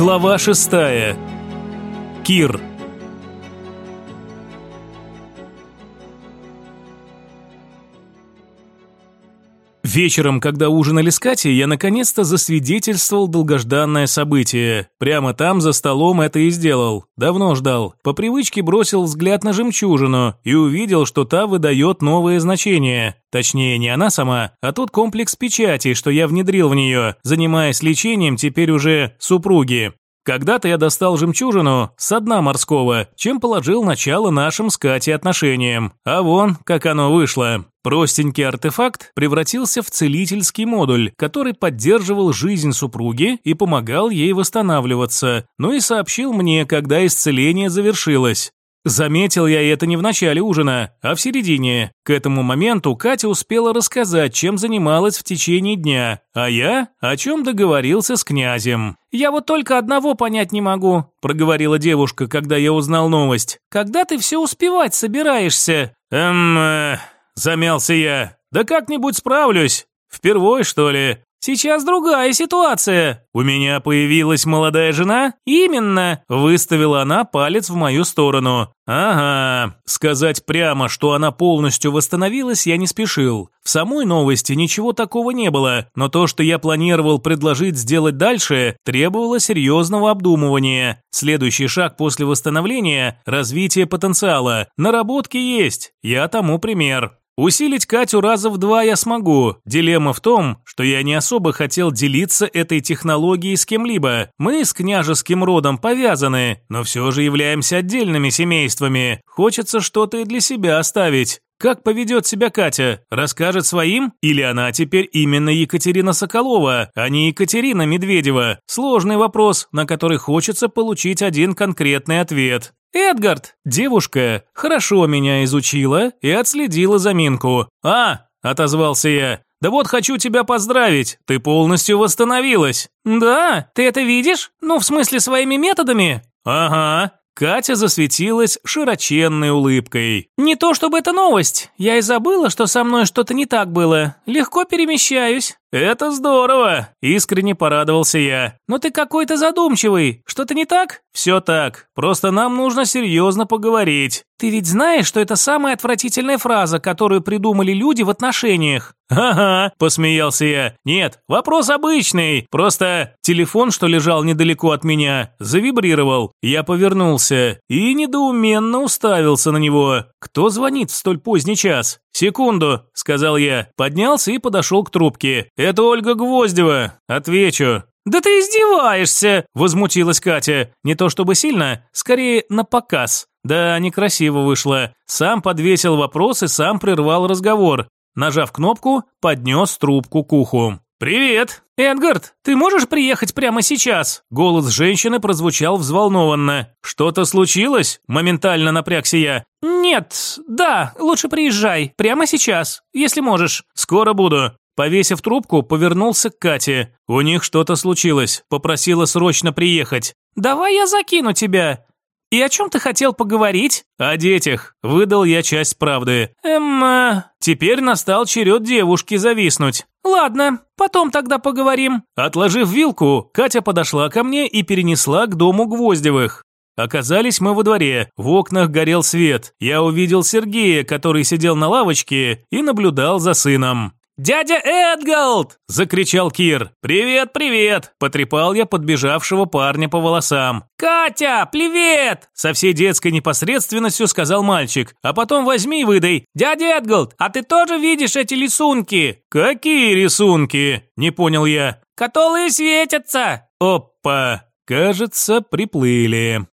Глава шестая. Кир. Вечером, когда ужинали с Катей, я наконец-то засвидетельствовал долгожданное событие. Прямо там, за столом, это и сделал. Давно ждал. По привычке бросил взгляд на жемчужину и увидел, что та выдает новые значения. Точнее, не она сама, а тот комплекс печати, что я внедрил в нее, занимаясь лечением теперь уже супруги. Когда-то я достал жемчужину с дна морского, чем положил начало нашим с Катей отношениям. А вон, как оно вышло. Простенький артефакт превратился в целительский модуль, который поддерживал жизнь супруги и помогал ей восстанавливаться, ну и сообщил мне, когда исцеление завершилось. Заметил я это не в начале ужина, а в середине. К этому моменту Катя успела рассказать, чем занималась в течение дня, а я о чем договорился с князем. «Я вот только одного понять не могу», – проговорила девушка, когда я узнал новость. «Когда ты все успевать собираешься?» «Эм...» замялся я. «Да как-нибудь справлюсь. Впервой, что ли?» Сейчас другая ситуация. У меня появилась молодая жена? Именно, выставила она палец в мою сторону. Ага, сказать прямо, что она полностью восстановилась, я не спешил. В самой новости ничего такого не было, но то, что я планировал предложить сделать дальше, требовало серьезного обдумывания. Следующий шаг после восстановления – развитие потенциала. Наработки есть, я тому пример. Усилить Катю раза в два я смогу. Дилемма в том, что я не особо хотел делиться этой технологией с кем-либо. Мы с княжеским родом повязаны, но все же являемся отдельными семействами. Хочется что-то и для себя оставить. Как поведет себя Катя? Расскажет своим? Или она теперь именно Екатерина Соколова, а не Екатерина Медведева? Сложный вопрос, на который хочется получить один конкретный ответ. «Эдгард!» Девушка хорошо меня изучила и отследила заминку. «А!» – отозвался я. «Да вот хочу тебя поздравить, ты полностью восстановилась». «Да? Ты это видишь? Ну, в смысле, своими методами?» «Ага». Катя засветилась широченной улыбкой. «Не то чтобы это новость. Я и забыла, что со мной что-то не так было. Легко перемещаюсь». «Это здорово!» – искренне порадовался я. «Но ты какой-то задумчивый. Что-то не так?» «Все так. Просто нам нужно серьезно поговорить». «Ты ведь знаешь, что это самая отвратительная фраза, которую придумали люди в отношениях?» «Ага», – посмеялся я. «Нет, вопрос обычный. Просто телефон, что лежал недалеко от меня, завибрировал. Я повернулся и недоуменно уставился на него. Кто звонит в столь поздний час?» «Секунду», – сказал я. Поднялся и подошел к трубке. «Это Ольга Гвоздева. Отвечу». «Да ты издеваешься!» – возмутилась Катя. Не то чтобы сильно, скорее на показ. Да, некрасиво вышло. Сам подвесил вопрос и сам прервал разговор. Нажав кнопку, поднес трубку к уху. «Привет!» «Эдгард, ты можешь приехать прямо сейчас?» Голос женщины прозвучал взволнованно. «Что-то случилось?» Моментально напрягся я. «Нет, да, лучше приезжай. Прямо сейчас, если можешь». «Скоро буду». Повесив трубку, повернулся к Кате. У них что-то случилось. Попросила срочно приехать. «Давай я закину тебя». «И о чем ты хотел поговорить?» «О детях», – выдал я часть правды. «Эм...» Теперь настал черед девушки зависнуть. «Ладно, потом тогда поговорим». Отложив вилку, Катя подошла ко мне и перенесла к дому Гвоздевых. Оказались мы во дворе, в окнах горел свет. Я увидел Сергея, который сидел на лавочке и наблюдал за сыном. «Дядя Эдгалд!» – закричал Кир. «Привет, привет!» – потрепал я подбежавшего парня по волосам. «Катя, привет!» – со всей детской непосредственностью сказал мальчик. «А потом возьми и выдай. Дядя Эдгалд, а ты тоже видишь эти рисунки?» «Какие рисунки?» – не понял я. «Которые светятся!» «Опа!» Кажется, приплыли.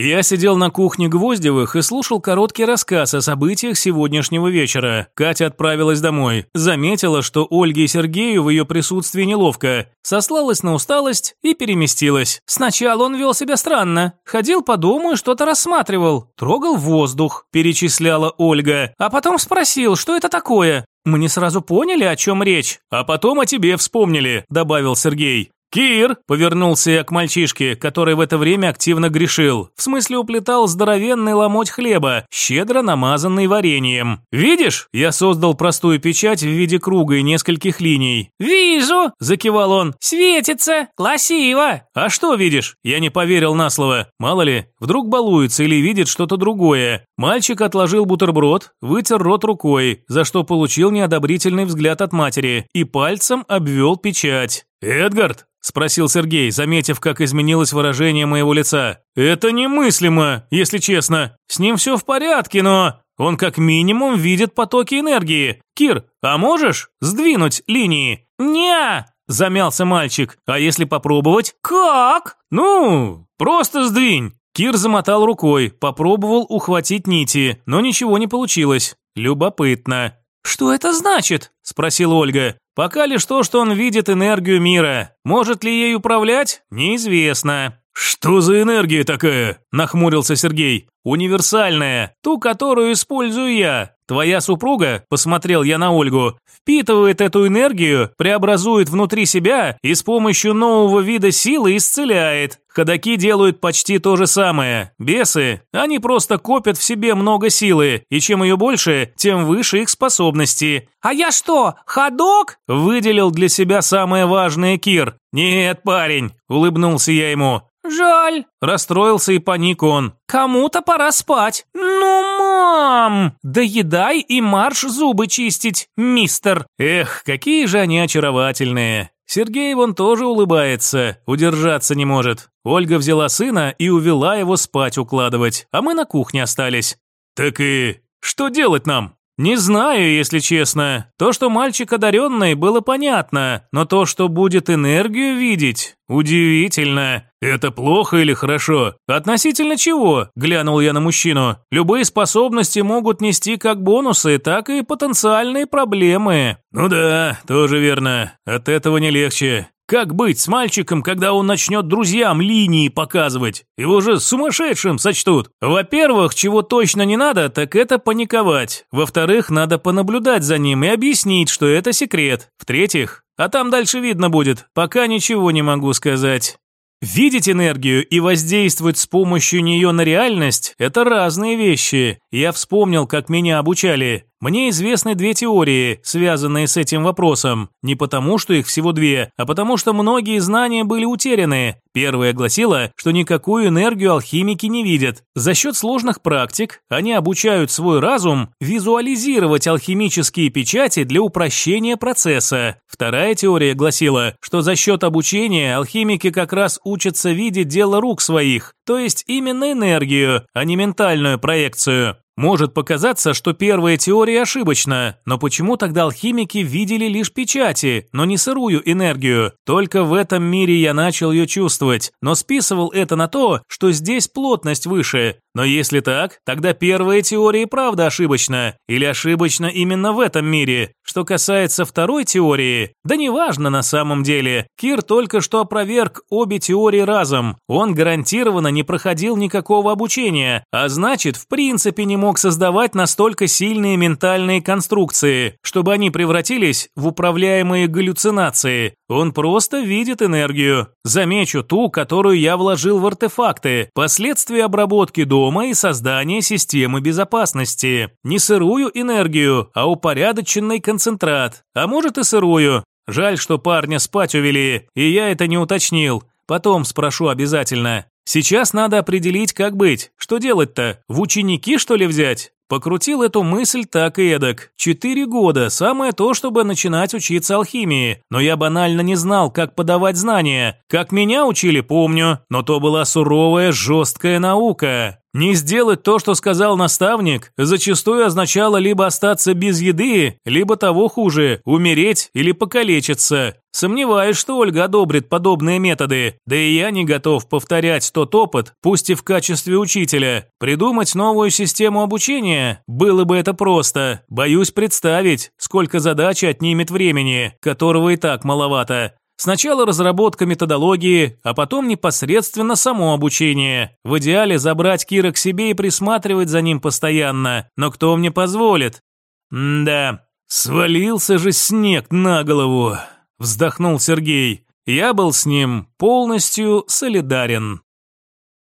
Я сидел на кухне Гвоздевых и слушал короткий рассказ о событиях сегодняшнего вечера. Катя отправилась домой. Заметила, что Ольге и Сергею в ее присутствии неловко. Сослалась на усталость и переместилась. Сначала он вел себя странно. Ходил по дому и что-то рассматривал. Трогал воздух, перечисляла Ольга. А потом спросил, что это такое. Мы не сразу поняли, о чем речь. А потом о тебе вспомнили, добавил Сергей. «Кир!» – повернулся я к мальчишке, который в это время активно грешил. В смысле уплетал здоровенный ломоть хлеба, щедро намазанный вареньем. «Видишь?» – я создал простую печать в виде круга и нескольких линий. «Вижу!» – закивал он. «Светится! Красиво!» «А что видишь?» Я не поверил на слово. Мало ли, вдруг балуется или видит что-то другое. Мальчик отложил бутерброд, вытер рот рукой, за что получил неодобрительный взгляд от матери, и пальцем обвел печать. «Эдгард!» – спросил Сергей, заметив, как изменилось выражение моего лица. «Это немыслимо, если честно. С ним все в порядке, но...» Он как минимум видит потоки энергии. Кир, а можешь сдвинуть линии? Не, замялся мальчик. А если попробовать? Как? Ну, просто сдвинь. Кир замотал рукой, попробовал ухватить нити, но ничего не получилось. Любопытно. «Что это значит?» – спросила Ольга. «Пока лишь то, что он видит энергию мира. Может ли ей управлять? Неизвестно». «Что за энергия такая?» – нахмурился Сергей. «Универсальная, ту, которую использую я. Твоя супруга, посмотрел я на Ольгу, впитывает эту энергию, преобразует внутри себя и с помощью нового вида силы исцеляет. Ходаки делают почти то же самое. Бесы, они просто копят в себе много силы, и чем ее больше, тем выше их способности. А я что, ходок? Выделил для себя самое важное Кир. Нет, парень, улыбнулся я ему. «Жаль!» – расстроился и паник он. «Кому-то пора спать!» «Ну, мам! Доедай и марш зубы чистить, мистер!» Эх, какие же они очаровательные! Сергей вон тоже улыбается, удержаться не может. Ольга взяла сына и увела его спать укладывать, а мы на кухне остались. «Так и что делать нам?» «Не знаю, если честно. То, что мальчик одаренный, было понятно, но то, что будет энергию видеть, удивительно. Это плохо или хорошо? Относительно чего?» – глянул я на мужчину. «Любые способности могут нести как бонусы, так и потенциальные проблемы». «Ну да, тоже верно. От этого не легче. Как быть с мальчиком, когда он начнет друзьям линии показывать? Его же сумасшедшим сочтут. Во-первых, чего точно не надо, так это паниковать. Во-вторых, надо понаблюдать за ним и объяснить, что это секрет. В-третьих, а там дальше видно будет. Пока ничего не могу сказать. Видеть энергию и воздействовать с помощью нее на реальность – это разные вещи. Я вспомнил, как меня обучали. Мне известны две теории, связанные с этим вопросом. Не потому, что их всего две, а потому, что многие знания были утеряны. Первая гласила, что никакую энергию алхимики не видят. За счет сложных практик они обучают свой разум визуализировать алхимические печати для упрощения процесса. Вторая теория гласила, что за счет обучения алхимики как раз учатся видеть дело рук своих, то есть именно энергию, а не ментальную проекцию. Может показаться, что первая теория ошибочна, но почему тогда алхимики видели лишь печати, но не сырую энергию? Только в этом мире я начал ее чувствовать, но списывал это на то, что здесь плотность выше. Но если так, тогда первая теория и правда ошибочна, или ошибочна именно в этом мире. Что касается второй теории, да неважно на самом деле. Кир только что опроверг обе теории разом. Он гарантированно не проходил никакого обучения, а значит, в принципе не мог создавать настолько сильные ментальные конструкции, чтобы они превратились в управляемые галлюцинации. Он просто видит энергию. Замечу ту, которую я вложил в артефакты, последствия обработки дома и создания системы безопасности. Не сырую энергию, а упорядоченный концентрат. А может и сырую. Жаль, что парня спать увели, и я это не уточнил. Потом спрошу обязательно. Сейчас надо определить, как быть. Что делать-то? В ученики, что ли, взять? Покрутил эту мысль так и эдак. Четыре года – самое то, чтобы начинать учиться алхимии. Но я банально не знал, как подавать знания. Как меня учили, помню, но то была суровая, жесткая наука. Не сделать то, что сказал наставник, зачастую означало либо остаться без еды, либо того хуже – умереть или покалечиться. Сомневаюсь, что Ольга одобрит подобные методы, да и я не готов повторять тот опыт, пусть и в качестве учителя. Придумать новую систему обучения было бы это просто. Боюсь представить, сколько задач отнимет времени, которого и так маловато. Сначала разработка методологии, а потом непосредственно само обучение. В идеале забрать Кира к себе и присматривать за ним постоянно. Но кто мне позволит? М да, свалился же снег на голову. Вздохнул Сергей. Я был с ним полностью солидарен.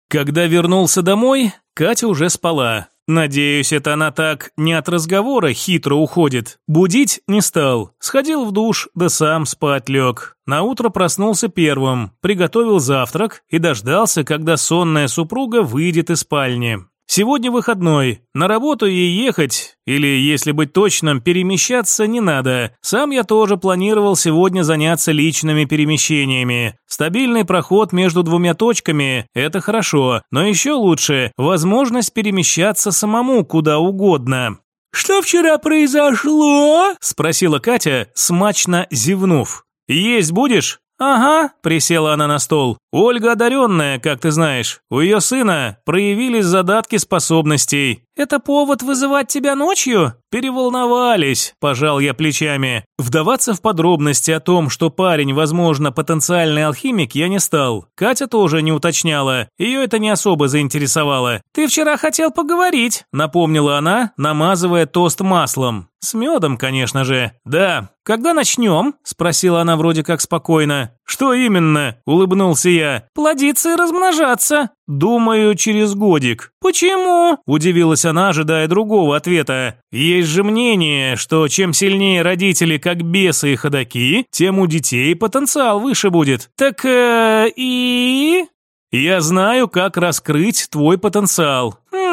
Когда вернулся домой, Катя уже спала. Надеюсь, это она так не от разговора хитро уходит. Будить не стал. Сходил в душ, да сам спать лег. На утро проснулся первым, приготовил завтрак и дождался, когда сонная супруга выйдет из спальни. Сегодня выходной, на работу ей ехать, или, если быть точным, перемещаться не надо. Сам я тоже планировал сегодня заняться личными перемещениями. Стабильный проход между двумя точками – это хорошо, но еще лучше – возможность перемещаться самому куда угодно. «Что вчера произошло?» – спросила Катя, смачно зевнув. «Есть будешь?» «Ага», – присела она на стол. «Ольга одаренная, как ты знаешь. У ее сына проявились задатки способностей. Это повод вызывать тебя ночью?» «Переволновались», – пожал я плечами. Вдаваться в подробности о том, что парень, возможно, потенциальный алхимик, я не стал. Катя тоже не уточняла. Ее это не особо заинтересовало. «Ты вчера хотел поговорить», – напомнила она, намазывая тост маслом. С медом, конечно же. Да. Когда начнем? Спросила она вроде как спокойно. Что именно? Улыбнулся я. Плодиться и размножаться. Думаю, через годик. Почему? Удивилась она, ожидая другого ответа. Есть же мнение, что чем сильнее родители как бесы и ходаки, тем у детей потенциал выше будет. Так э, и... Я знаю, как раскрыть твой потенциал. «Хм...» –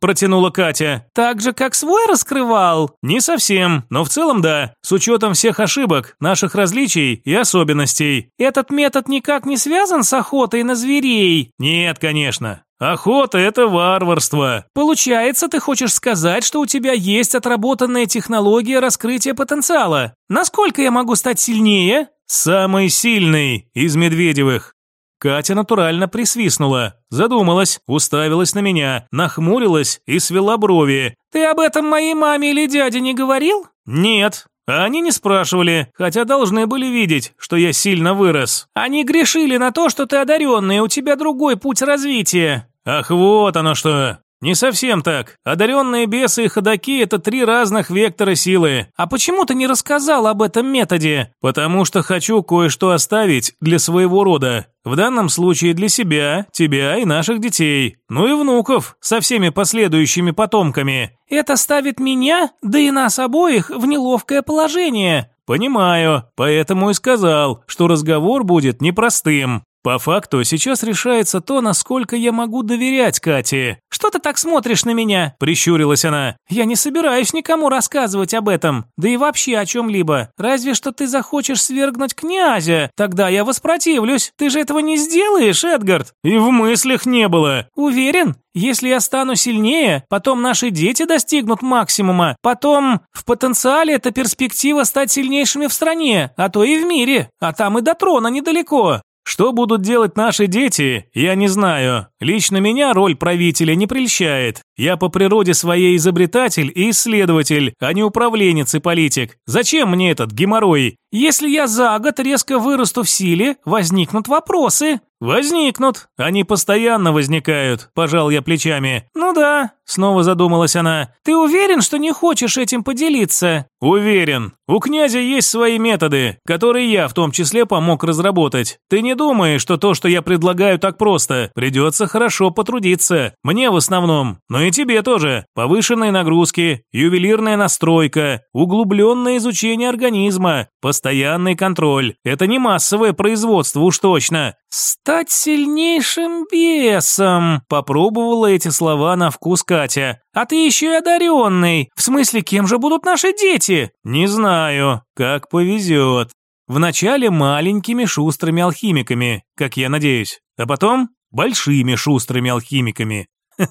протянула Катя. «Так же, как свой раскрывал?» «Не совсем, но в целом да, с учетом всех ошибок, наших различий и особенностей». «Этот метод никак не связан с охотой на зверей?» «Нет, конечно. Охота – это варварство. Получается, ты хочешь сказать, что у тебя есть отработанная технология раскрытия потенциала. Насколько я могу стать сильнее? Самый сильный из Медведевых. Катя натурально присвистнула, задумалась, уставилась на меня, нахмурилась и свела брови. «Ты об этом моей маме или дяде не говорил?» «Нет». Они не спрашивали, хотя должны были видеть, что я сильно вырос. Они грешили на то, что ты одаренный, у тебя другой путь развития. Ах, вот оно что. «Не совсем так. Одаренные бесы и ходаки – это три разных вектора силы. А почему ты не рассказал об этом методе?» «Потому что хочу кое-что оставить для своего рода. В данном случае для себя, тебя и наших детей. Ну и внуков со всеми последующими потомками». «Это ставит меня, да и нас обоих, в неловкое положение». «Понимаю, поэтому и сказал, что разговор будет непростым. По факту сейчас решается то, насколько я могу доверять Кате. «Что ты так смотришь на меня?» – прищурилась она. «Я не собираюсь никому рассказывать об этом, да и вообще о чем-либо. Разве что ты захочешь свергнуть князя, тогда я воспротивлюсь. Ты же этого не сделаешь, Эдгард?» «И в мыслях не было». «Уверен? Если я стану сильнее, потом наши дети достигнут максимума, потом в потенциале это перспектива стать сильнейшими в стране, а то и в мире, а там и до трона недалеко. Что будут делать наши дети, я не знаю. Лично меня роль правителя не прельщает. Я по природе своей изобретатель и исследователь, а не управленец и политик. Зачем мне этот геморрой? Если я за год резко вырасту в силе, возникнут вопросы. Возникнут. Они постоянно возникают, пожал я плечами. Ну да, снова задумалась она. Ты уверен, что не хочешь этим поделиться? Уверен. У князя есть свои методы, которые я в том числе помог разработать. Ты не думаешь, что то, что я предлагаю, так просто. Придется хорошо потрудиться. Мне в основном, но и тебе тоже. Повышенные нагрузки, ювелирная настройка, углубленное изучение организма, постоянный контроль. Это не массовое производство уж точно. «Стать сильнейшим бесом», – попробовала эти слова на вкус Катя. «А ты еще и одаренный. В смысле, кем же будут наши дети?» «Не знаю. Как повезет. Вначале маленькими шустрыми алхимиками, как я надеюсь, а потом большими шустрыми алхимиками.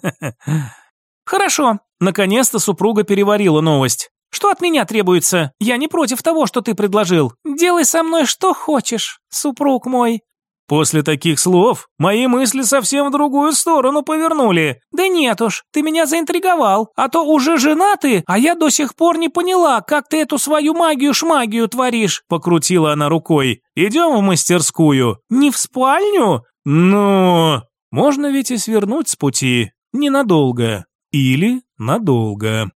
Хорошо. Наконец-то супруга переварила новость. Что от меня требуется? Я не против того, что ты предложил. Делай со мной что хочешь, супруг мой. После таких слов мои мысли совсем в другую сторону повернули. Да нет уж, ты меня заинтриговал. А то уже женаты, а я до сих пор не поняла, как ты эту свою магию-шмагию творишь. Покрутила она рукой. Идем в мастерскую. Не в спальню? Ну, можно ведь и свернуть с пути. Ненадолго. Или надолго.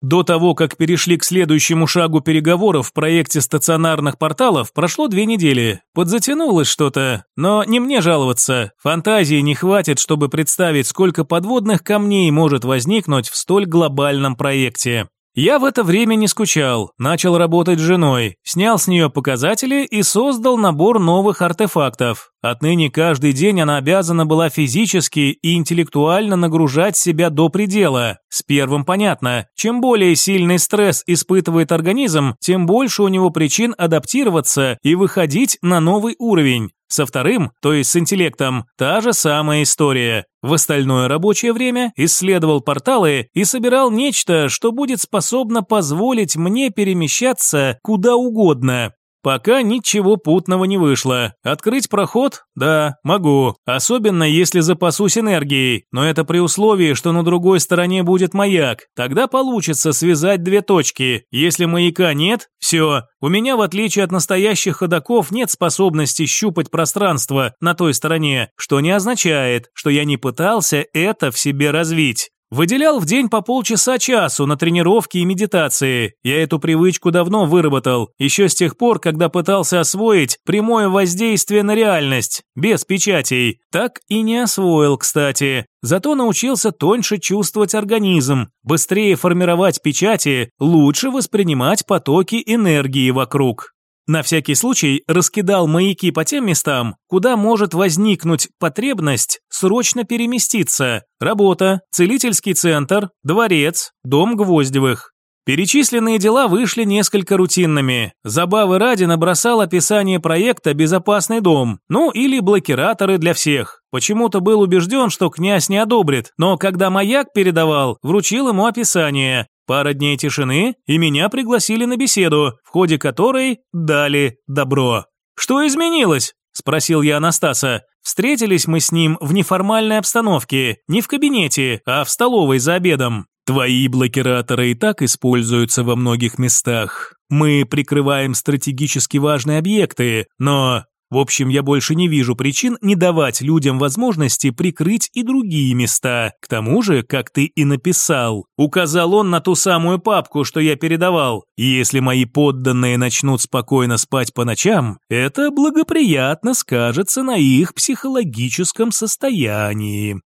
До того, как перешли к следующему шагу переговоров в проекте стационарных порталов, прошло две недели. Подзатянулось что-то, но не мне жаловаться. Фантазии не хватит, чтобы представить, сколько подводных камней может возникнуть в столь глобальном проекте. Я в это время не скучал, начал работать с женой, снял с нее показатели и создал набор новых артефактов. Отныне каждый день она обязана была физически и интеллектуально нагружать себя до предела. С первым понятно, чем более сильный стресс испытывает организм, тем больше у него причин адаптироваться и выходить на новый уровень. Со вторым, то есть с интеллектом, та же самая история. В остальное рабочее время исследовал порталы и собирал нечто, что будет способно позволить мне перемещаться куда угодно. Пока ничего путного не вышло. Открыть проход? Да, могу. Особенно если запасусь энергией. Но это при условии, что на другой стороне будет маяк. Тогда получится связать две точки. Если маяка нет, все. У меня, в отличие от настоящих ходаков, нет способности щупать пространство на той стороне, что не означает, что я не пытался это в себе развить. Выделял в день по полчаса-часу на тренировки и медитации. Я эту привычку давно выработал, еще с тех пор, когда пытался освоить прямое воздействие на реальность, без печатей. Так и не освоил, кстати. Зато научился тоньше чувствовать организм, быстрее формировать печати, лучше воспринимать потоки энергии вокруг. На всякий случай раскидал маяки по тем местам, куда может возникнуть потребность срочно переместиться. Работа, целительский центр, дворец, дом Гвоздевых. Перечисленные дела вышли несколько рутинными. Забавы ради набросал описание проекта «Безопасный дом», ну или блокираторы для всех. Почему-то был убежден, что князь не одобрит, но когда маяк передавал, вручил ему описание. Пара дней тишины, и меня пригласили на беседу, в ходе которой дали добро. «Что изменилось?» – спросил я Анастаса. Встретились мы с ним в неформальной обстановке, не в кабинете, а в столовой за обедом. Твои блокираторы и так используются во многих местах. Мы прикрываем стратегически важные объекты, но в общем, я больше не вижу причин не давать людям возможности прикрыть и другие места. К тому же, как ты и написал, указал он на ту самую папку, что я передавал. Если мои подданные начнут спокойно спать по ночам, это благоприятно скажется на их психологическом состоянии.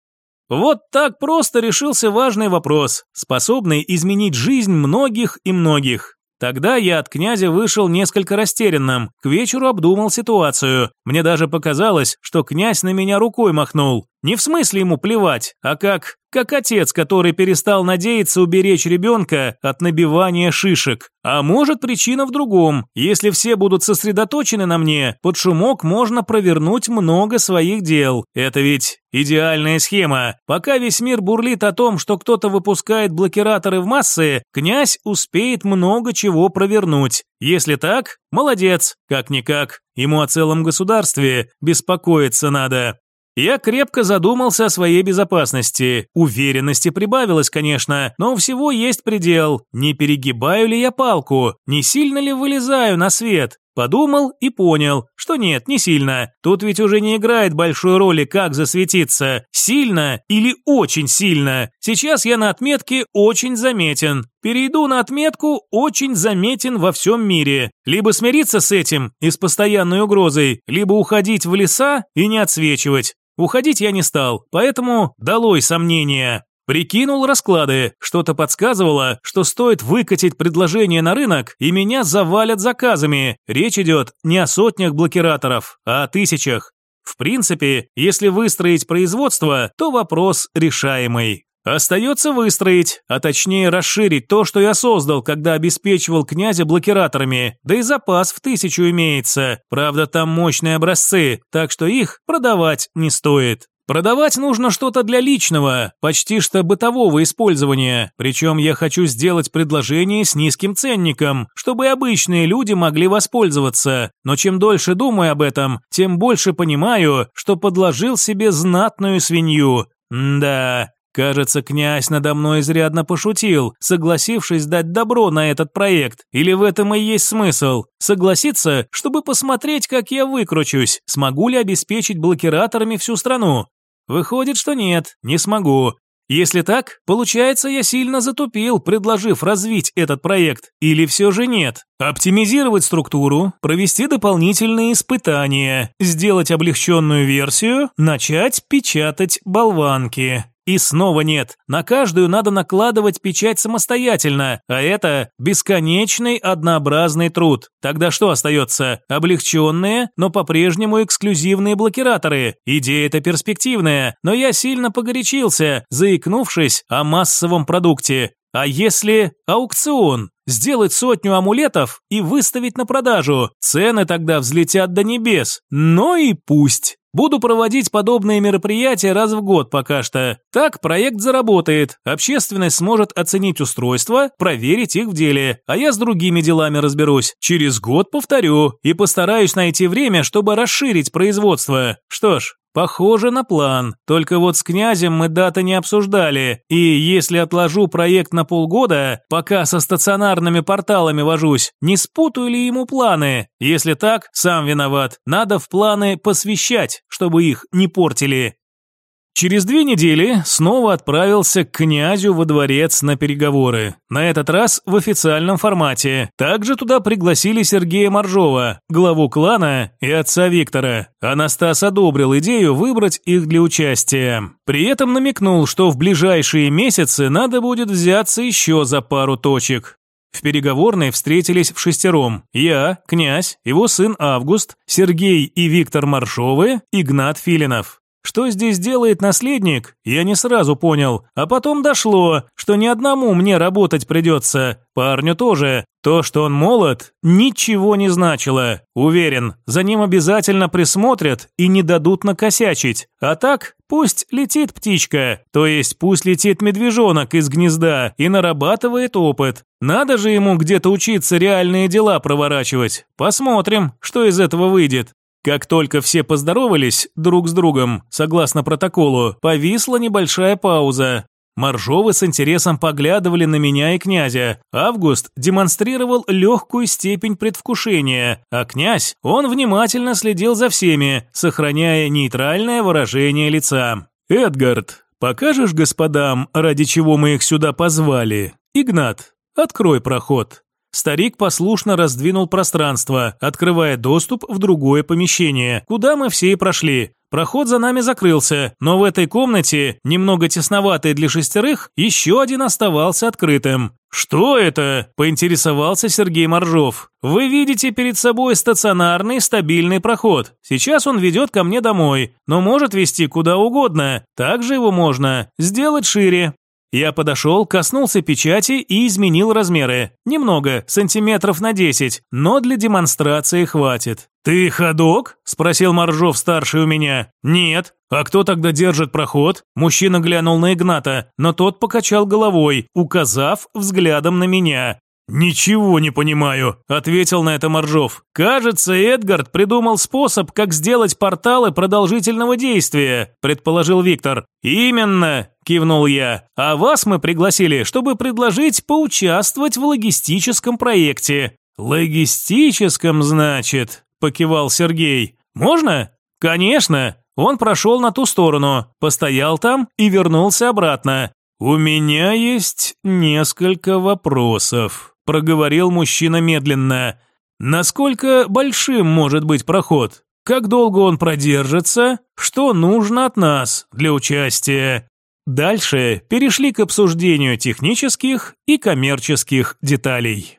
Вот так просто решился важный вопрос, способный изменить жизнь многих и многих. Тогда я от князя вышел несколько растерянным, к вечеру обдумал ситуацию. Мне даже показалось, что князь на меня рукой махнул. Не в смысле ему плевать, а как как отец, который перестал надеяться уберечь ребенка от набивания шишек. А может причина в другом. Если все будут сосредоточены на мне, под шумок можно провернуть много своих дел. Это ведь идеальная схема. Пока весь мир бурлит о том, что кто-то выпускает блокираторы в массы, князь успеет много чего провернуть. Если так, молодец, как-никак. Ему о целом государстве беспокоиться надо. Я крепко задумался о своей безопасности. Уверенности прибавилось, конечно, но у всего есть предел. Не перегибаю ли я палку? Не сильно ли вылезаю на свет? Подумал и понял, что нет, не сильно. Тут ведь уже не играет большой роли, как засветиться. Сильно или очень сильно. Сейчас я на отметке «очень заметен». Перейду на отметку «очень заметен во всем мире». Либо смириться с этим и с постоянной угрозой, либо уходить в леса и не отсвечивать. Уходить я не стал, поэтому долой сомнения. Прикинул расклады, что-то подсказывало, что стоит выкатить предложение на рынок, и меня завалят заказами. Речь идет не о сотнях блокираторов, а о тысячах. В принципе, если выстроить производство, то вопрос решаемый. Остается выстроить, а точнее расширить то, что я создал, когда обеспечивал князя блокираторами, да и запас в тысячу имеется. Правда, там мощные образцы, так что их продавать не стоит. Продавать нужно что-то для личного, почти что бытового использования, причем я хочу сделать предложение с низким ценником, чтобы обычные люди могли воспользоваться. Но чем дольше думаю об этом, тем больше понимаю, что подложил себе знатную свинью. М да, Кажется, князь надо мной изрядно пошутил, согласившись дать добро на этот проект. Или в этом и есть смысл? Согласиться, чтобы посмотреть, как я выкручусь, смогу ли обеспечить блокираторами всю страну? Выходит, что нет, не смогу. Если так, получается, я сильно затупил, предложив развить этот проект. Или все же нет? Оптимизировать структуру, провести дополнительные испытания, сделать облегченную версию, начать печатать болванки. И снова нет. На каждую надо накладывать печать самостоятельно, а это бесконечный однообразный труд. Тогда что остается? Облегченные, но по-прежнему эксклюзивные блокираторы. Идея-то перспективная, но я сильно погорячился, заикнувшись о массовом продукте. А если аукцион? Сделать сотню амулетов и выставить на продажу. Цены тогда взлетят до небес. Но и пусть. Буду проводить подобные мероприятия раз в год пока что. Так проект заработает, общественность сможет оценить устройства, проверить их в деле, а я с другими делами разберусь. Через год повторю и постараюсь найти время, чтобы расширить производство. Что ж, Похоже на план, только вот с князем мы даты не обсуждали, и если отложу проект на полгода, пока со стационарными порталами вожусь, не спутаю ли ему планы? Если так, сам виноват, надо в планы посвящать, чтобы их не портили. Через две недели снова отправился к князю во дворец на переговоры. На этот раз в официальном формате. Также туда пригласили Сергея Моржова, главу клана и отца Виктора. Анастас одобрил идею выбрать их для участия. При этом намекнул, что в ближайшие месяцы надо будет взяться еще за пару точек. В переговорной встретились в шестером. Я, князь, его сын Август, Сергей и Виктор Маршовы, Игнат Филинов. Что здесь делает наследник, я не сразу понял, а потом дошло, что ни одному мне работать придется, парню тоже. То, что он молод, ничего не значило. Уверен, за ним обязательно присмотрят и не дадут накосячить. А так, пусть летит птичка, то есть пусть летит медвежонок из гнезда и нарабатывает опыт. Надо же ему где-то учиться реальные дела проворачивать. Посмотрим, что из этого выйдет. Как только все поздоровались друг с другом, согласно протоколу, повисла небольшая пауза. Моржовы с интересом поглядывали на меня и князя. Август демонстрировал легкую степень предвкушения, а князь, он внимательно следил за всеми, сохраняя нейтральное выражение лица. «Эдгард, покажешь господам, ради чего мы их сюда позвали? Игнат, открой проход». Старик послушно раздвинул пространство, открывая доступ в другое помещение, куда мы все и прошли. Проход за нами закрылся, но в этой комнате, немного тесноватой для шестерых, еще один оставался открытым. «Что это?» – поинтересовался Сергей Моржов. «Вы видите перед собой стационарный стабильный проход. Сейчас он ведет ко мне домой, но может вести куда угодно. Также его можно сделать шире. Я подошел, коснулся печати и изменил размеры. Немного, сантиметров на 10, но для демонстрации хватит. «Ты ходок?» – спросил Моржов-старший у меня. «Нет». «А кто тогда держит проход?» Мужчина глянул на Игната, но тот покачал головой, указав взглядом на меня. «Ничего не понимаю», – ответил на это Моржов. «Кажется, Эдгард придумал способ, как сделать порталы продолжительного действия», – предположил Виктор. «Именно», – кивнул я. «А вас мы пригласили, чтобы предложить поучаствовать в логистическом проекте». «Логистическом, значит», – покивал Сергей. «Можно?» «Конечно». Он прошел на ту сторону, постоял там и вернулся обратно. «У меня есть несколько вопросов» проговорил мужчина медленно. Насколько большим может быть проход? Как долго он продержится? Что нужно от нас для участия? Дальше перешли к обсуждению технических и коммерческих деталей.